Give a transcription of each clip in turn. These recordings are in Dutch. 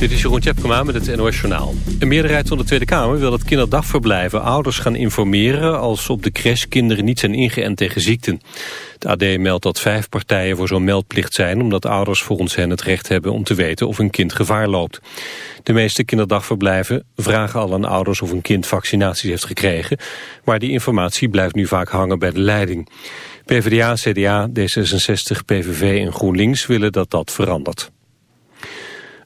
Dit is Jeroen Tjepkema met het NOS Journaal. Een meerderheid van de Tweede Kamer wil dat kinderdagverblijven ouders gaan informeren... als op de crash kinderen niet zijn ingeënt tegen ziekten. Het AD meldt dat vijf partijen voor zo'n meldplicht zijn... omdat ouders volgens hen het recht hebben om te weten of een kind gevaar loopt. De meeste kinderdagverblijven vragen al aan ouders of een kind vaccinaties heeft gekregen... maar die informatie blijft nu vaak hangen bij de leiding. PvdA, CDA, D66, PVV en GroenLinks willen dat dat verandert.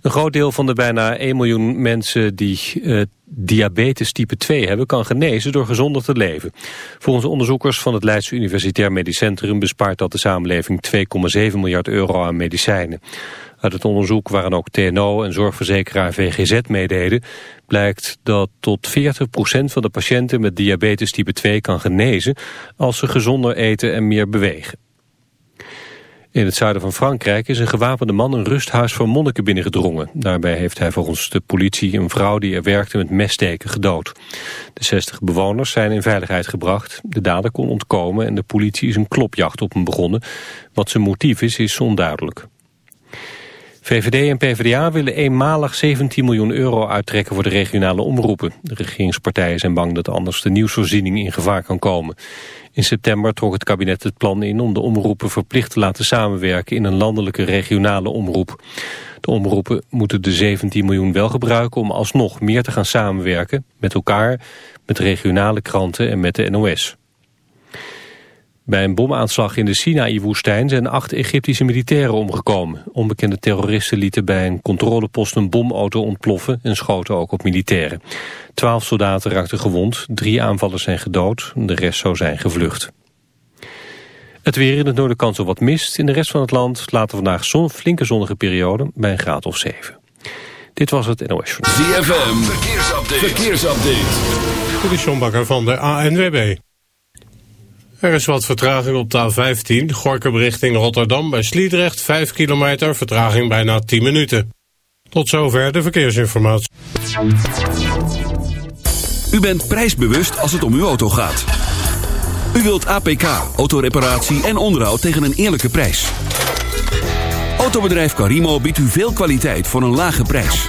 Een groot deel van de bijna 1 miljoen mensen die uh, diabetes type 2 hebben... kan genezen door gezonder te leven. Volgens onderzoekers van het Leidse Universitair Medisch Centrum... bespaart dat de samenleving 2,7 miljard euro aan medicijnen. Uit het onderzoek waarin ook TNO en zorgverzekeraar VGZ meededen... blijkt dat tot 40% van de patiënten met diabetes type 2 kan genezen... als ze gezonder eten en meer bewegen. In het zuiden van Frankrijk is een gewapende man een rusthuis voor monniken binnengedrongen. Daarbij heeft hij volgens de politie een vrouw die er werkte met messteken gedood. De 60 bewoners zijn in veiligheid gebracht. De dader kon ontkomen en de politie is een klopjacht op hem begonnen. Wat zijn motief is, is onduidelijk. VVD en PvdA willen eenmalig 17 miljoen euro uittrekken voor de regionale omroepen. De regeringspartijen zijn bang dat anders de nieuwsvoorziening in gevaar kan komen. In september trok het kabinet het plan in om de omroepen verplicht te laten samenwerken in een landelijke regionale omroep. De omroepen moeten de 17 miljoen wel gebruiken om alsnog meer te gaan samenwerken met elkaar, met regionale kranten en met de NOS. Bij een bomaanslag in de Sinaï-woestijn zijn acht Egyptische militairen omgekomen. Onbekende terroristen lieten bij een controlepost een bomauto ontploffen en schoten ook op militairen. Twaalf soldaten raakten gewond, drie aanvallers zijn gedood, de rest zou zijn gevlucht. Het weer in het noorden kans op wat mist. In de rest van het land laten vandaag zon, flinke zonnige periode bij een graad of 7. Dit was het NOS. ZFM, verkeersupdate. verkeersupdate. Dit van de ANWB. Er is wat vertraging op de A15, Gorkum richting Rotterdam bij Sliedrecht, 5 kilometer, vertraging bijna 10 minuten. Tot zover de verkeersinformatie. U bent prijsbewust als het om uw auto gaat. U wilt APK, autoreparatie en onderhoud tegen een eerlijke prijs. Autobedrijf Carimo biedt u veel kwaliteit voor een lage prijs.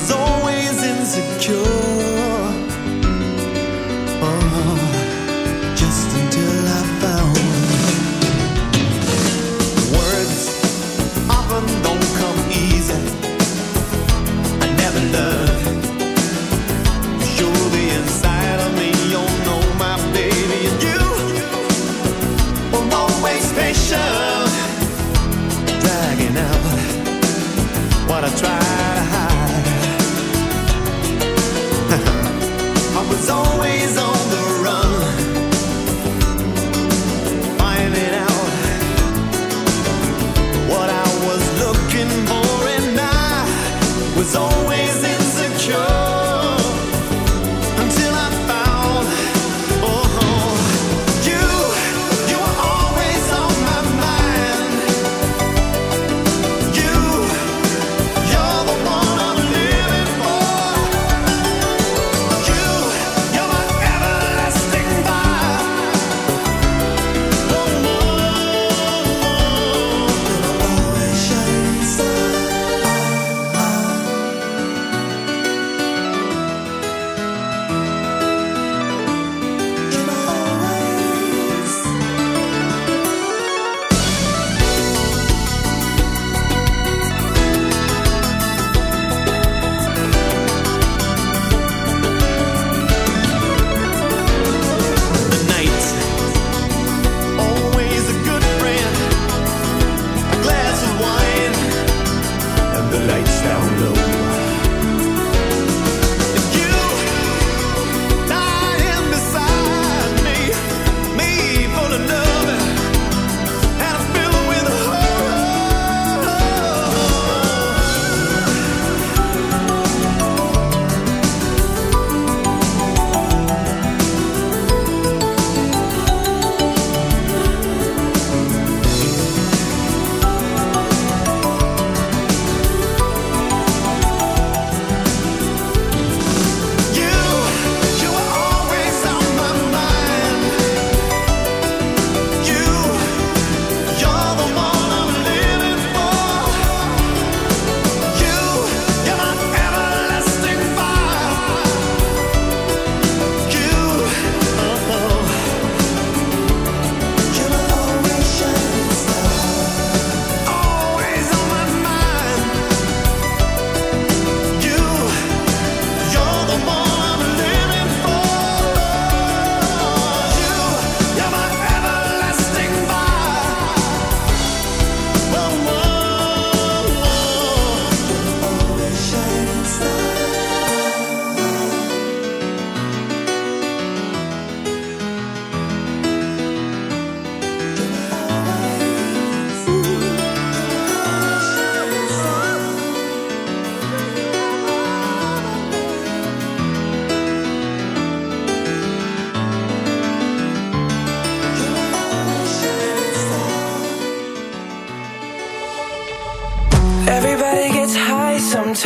was always insecure. Oh, just until I found words often don't come easy. I never learned. The inside of me, oh, you know my baby, and you always patient, dragging out what I try to hide.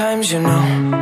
Sometimes you know.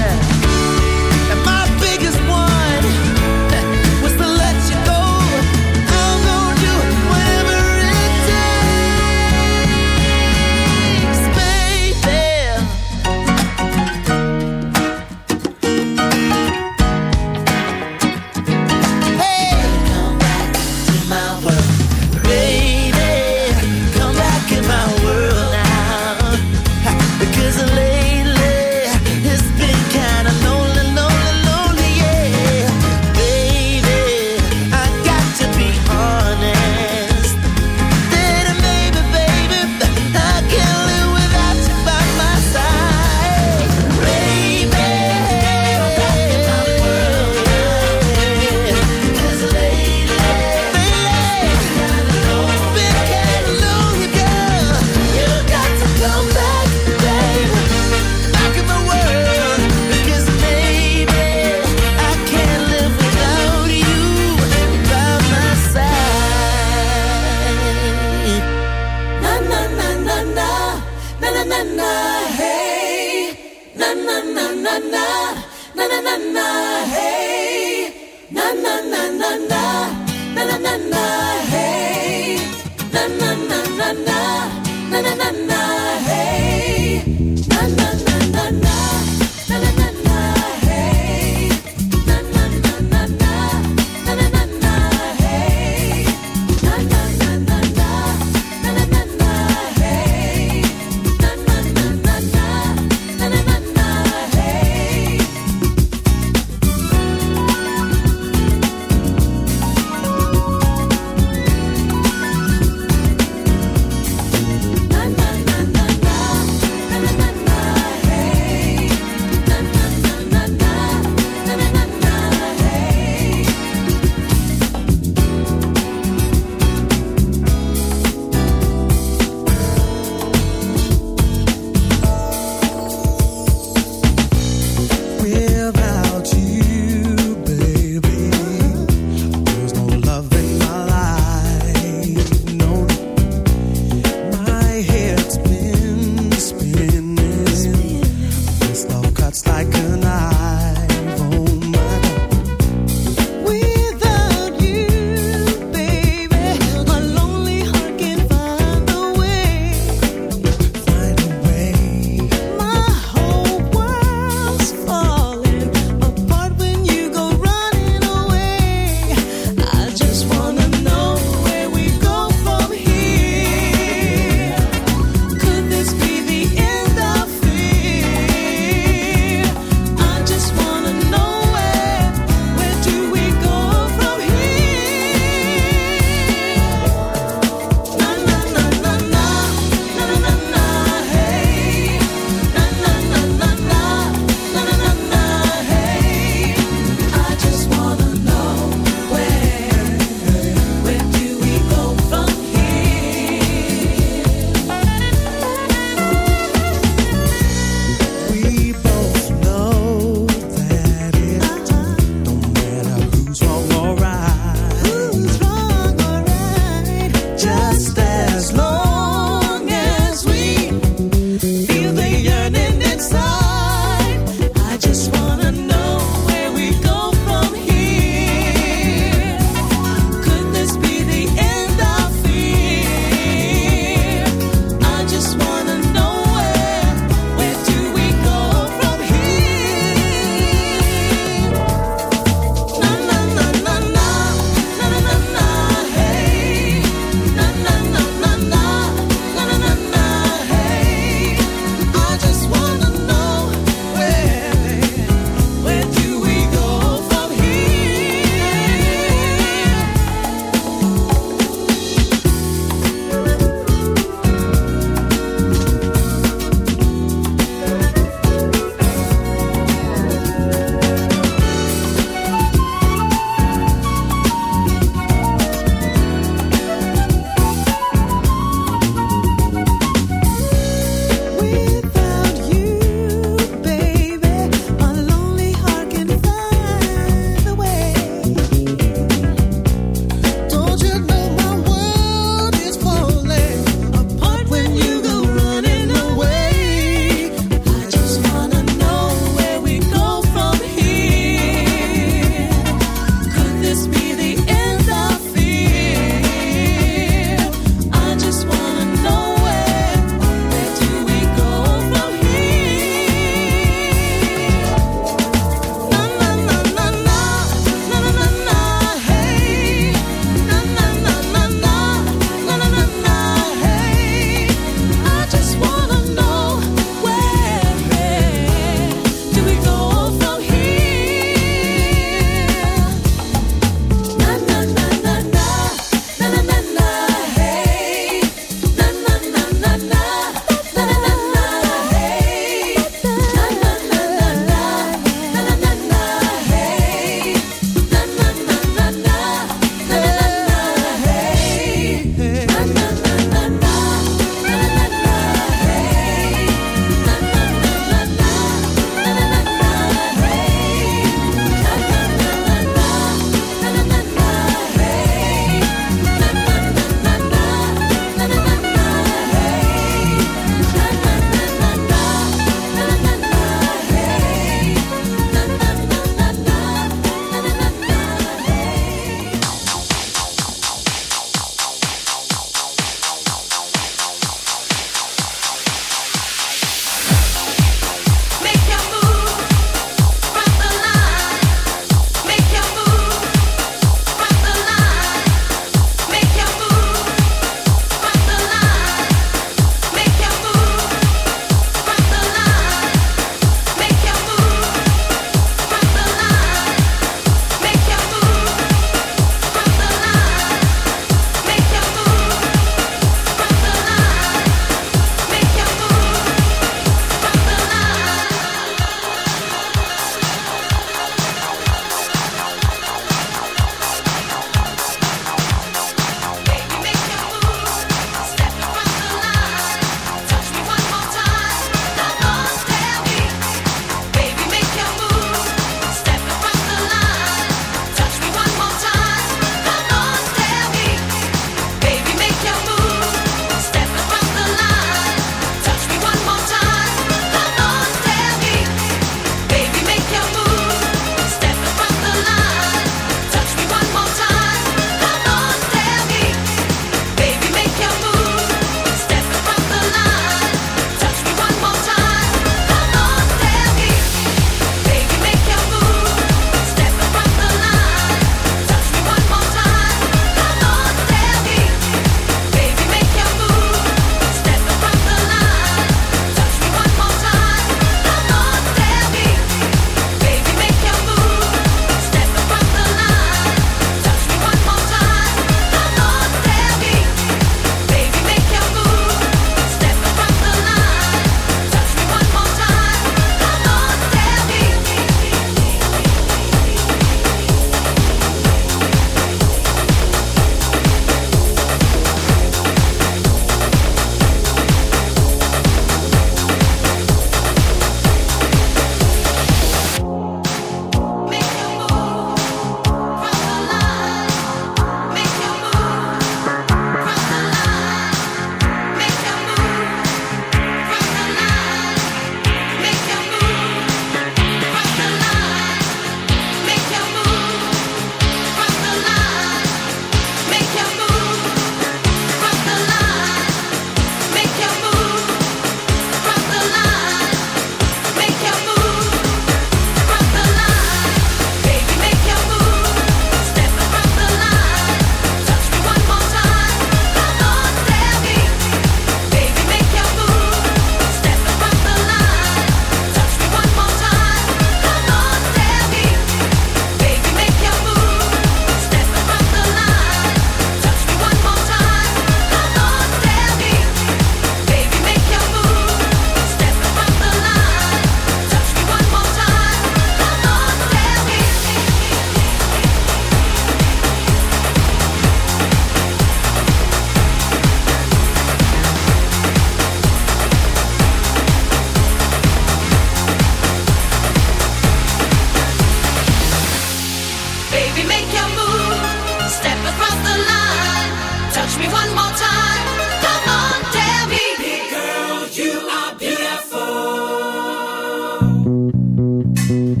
go.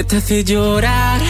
que te hace llorar.